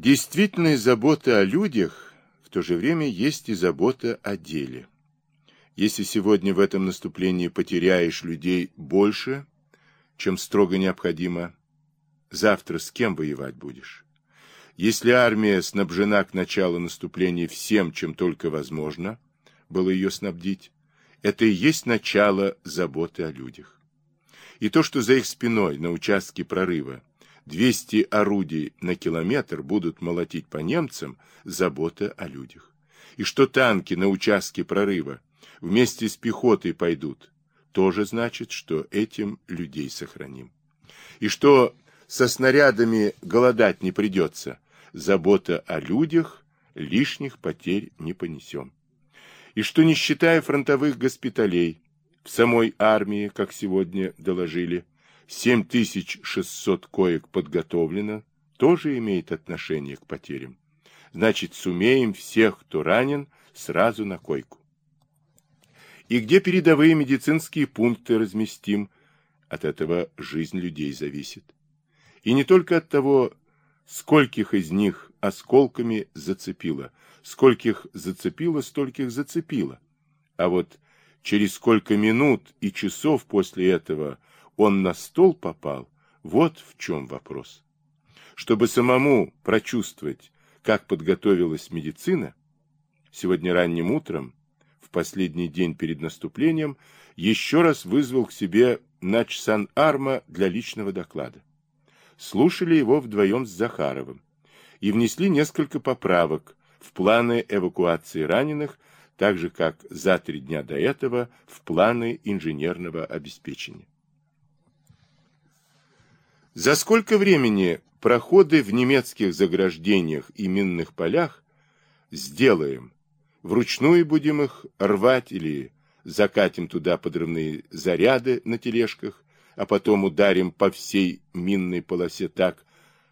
Действительная забота о людях в то же время есть и забота о деле. Если сегодня в этом наступлении потеряешь людей больше, чем строго необходимо, завтра с кем воевать будешь? Если армия снабжена к началу наступления всем, чем только возможно, было ее снабдить, это и есть начало заботы о людях. И то, что за их спиной на участке прорыва 200 орудий на километр будут молотить по немцам, забота о людях. И что танки на участке прорыва вместе с пехотой пойдут, тоже значит, что этим людей сохраним. И что со снарядами голодать не придется, забота о людях, лишних потерь не понесем. И что, не считая фронтовых госпиталей, в самой армии, как сегодня доложили, 7600 коек подготовлено, тоже имеет отношение к потерям. Значит, сумеем всех, кто ранен, сразу на койку. И где передовые медицинские пункты разместим, от этого жизнь людей зависит. И не только от того, скольких из них осколками зацепило, скольких зацепило, стольких зацепило. А вот через сколько минут и часов после этого он на стол попал, вот в чем вопрос. Чтобы самому прочувствовать, как подготовилась медицина, сегодня ранним утром в последний день перед наступлением, еще раз вызвал к себе начсан Арма для личного доклада. Слушали его вдвоем с Захаровым и внесли несколько поправок в планы эвакуации раненых, так же, как за три дня до этого в планы инженерного обеспечения. За сколько времени проходы в немецких заграждениях и минных полях сделаем Вручную будем их рвать или закатим туда подрывные заряды на тележках, а потом ударим по всей минной полосе так,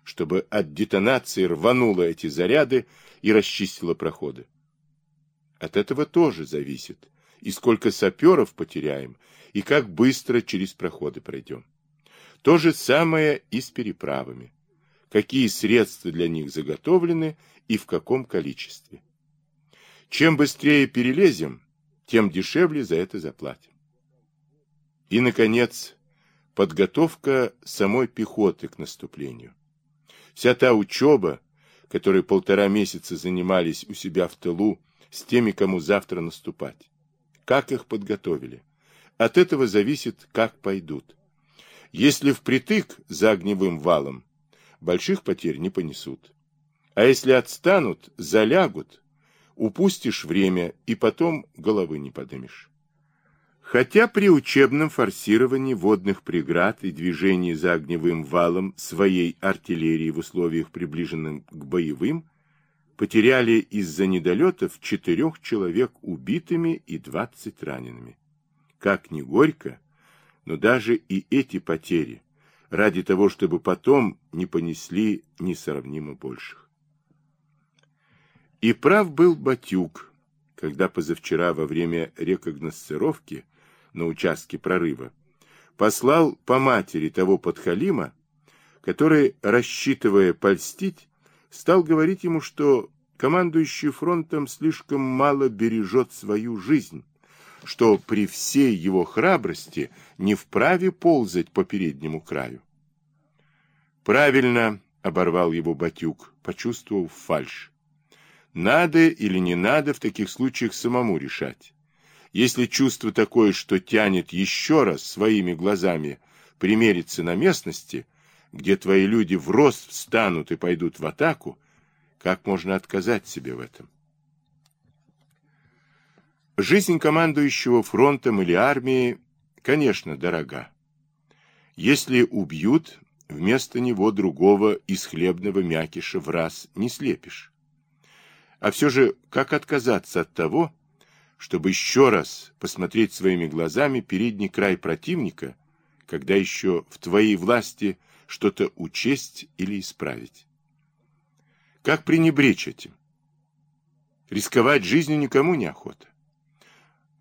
чтобы от детонации рвануло эти заряды и расчистило проходы. От этого тоже зависит, и сколько саперов потеряем, и как быстро через проходы пройдем. То же самое и с переправами. Какие средства для них заготовлены и в каком количестве. Чем быстрее перелезем, тем дешевле за это заплатим. И, наконец, подготовка самой пехоты к наступлению. Вся та учеба, которой полтора месяца занимались у себя в тылу с теми, кому завтра наступать. Как их подготовили? От этого зависит, как пойдут. Если впритык за огневым валом, больших потерь не понесут. А если отстанут, залягут, упустишь время и потом головы не подымешь. Хотя при учебном форсировании водных преград и движении за огневым валом своей артиллерии в условиях, приближенных к боевым, потеряли из-за недолетов четырех человек убитыми и двадцать ранеными. Как ни горько, но даже и эти потери ради того, чтобы потом не понесли несравнимо больших. И прав был Батюк, когда позавчера во время рекогносцировки на участке прорыва послал по матери того подхалима, который, рассчитывая польстить, стал говорить ему, что командующий фронтом слишком мало бережет свою жизнь, что при всей его храбрости не вправе ползать по переднему краю. «Правильно», — оборвал его Батюк, почувствовав фальшь. Надо или не надо в таких случаях самому решать. Если чувство такое, что тянет еще раз своими глазами примериться на местности, где твои люди в рост встанут и пойдут в атаку, как можно отказать себе в этом? Жизнь командующего фронтом или армией, конечно, дорога. Если убьют, вместо него другого из хлебного мякиша в раз не слепишь. А все же, как отказаться от того, чтобы еще раз посмотреть своими глазами передний край противника, когда еще в твоей власти что-то учесть или исправить? Как пренебречь этим? Рисковать жизнью никому не охота.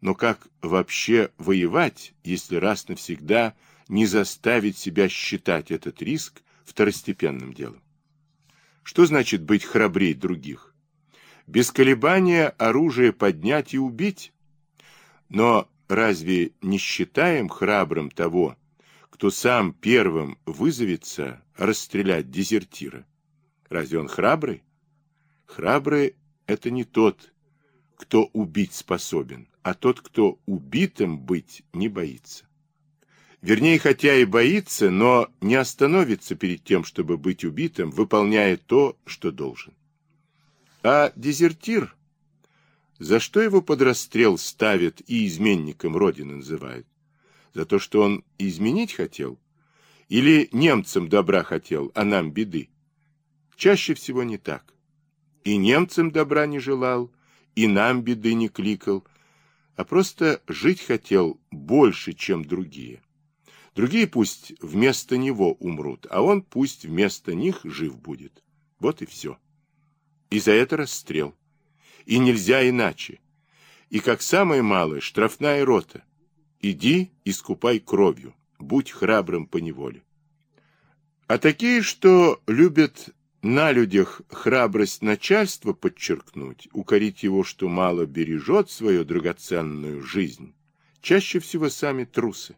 Но как вообще воевать, если раз навсегда не заставить себя считать этот риск второстепенным делом? Что значит быть храбрей других? Без колебания оружие поднять и убить? Но разве не считаем храбрым того, кто сам первым вызовется расстрелять дезертира? Разве он храбрый? Храбрый — это не тот, кто убить способен, а тот, кто убитым быть не боится. Вернее, хотя и боится, но не остановится перед тем, чтобы быть убитым, выполняя то, что должен. А дезертир, за что его под расстрел ставят и изменником Родины называют? За то, что он изменить хотел? Или немцам добра хотел, а нам беды? Чаще всего не так. И немцам добра не желал, и нам беды не кликал, а просто жить хотел больше, чем другие. Другие пусть вместо него умрут, а он пусть вместо них жив будет. Вот и все. И за это расстрел. И нельзя иначе. И как самое малое, штрафная рота. Иди искупай кровью, будь храбрым по неволе. А такие, что любят на людях храбрость начальства подчеркнуть, укорить его, что мало бережет свою драгоценную жизнь, чаще всего сами трусы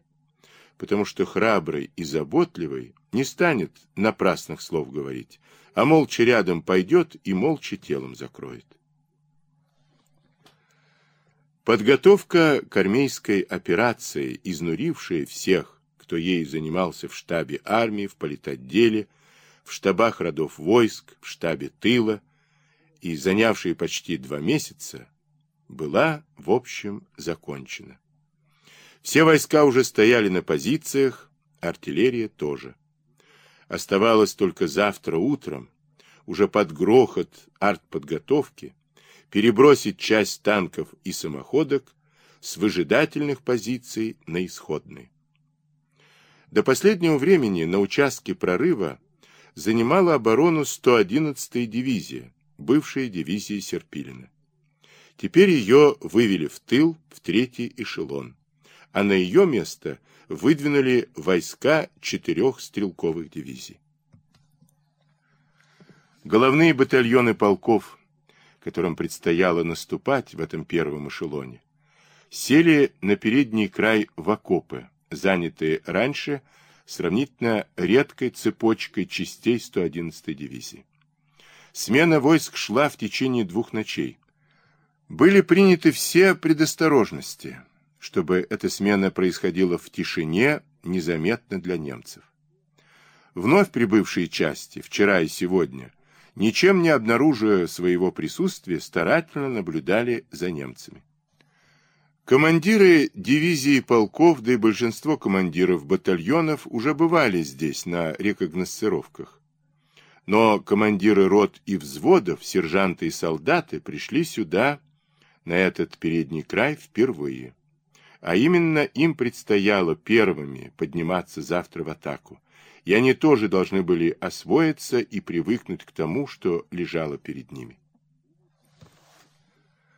потому что храбрый и заботливый не станет напрасных слов говорить, а молча рядом пойдет и молча телом закроет. Подготовка к армейской операции, изнурившая всех, кто ей занимался в штабе армии, в политотделе, в штабах родов войск, в штабе тыла, и занявшая почти два месяца, была, в общем, закончена. Все войска уже стояли на позициях, артиллерия тоже. Оставалось только завтра утром, уже под грохот артподготовки, перебросить часть танков и самоходок с выжидательных позиций на исходные. До последнего времени на участке прорыва занимала оборону 111-я дивизия, бывшая дивизия Серпилина. Теперь ее вывели в тыл, в третий эшелон а на ее место выдвинули войска четырех стрелковых дивизий. Головные батальоны полков, которым предстояло наступать в этом первом эшелоне, сели на передний край в окопы, занятые раньше сравнительно редкой цепочкой частей 111-й дивизии. Смена войск шла в течение двух ночей. Были приняты все предосторожности, чтобы эта смена происходила в тишине, незаметно для немцев. Вновь прибывшие части, вчера и сегодня, ничем не обнаруживая своего присутствия, старательно наблюдали за немцами. Командиры дивизии полков, да и большинство командиров батальонов уже бывали здесь на рекогносцировках. Но командиры рот и взводов, сержанты и солдаты пришли сюда, на этот передний край, впервые а именно им предстояло первыми подниматься завтра в атаку, и они тоже должны были освоиться и привыкнуть к тому, что лежало перед ними.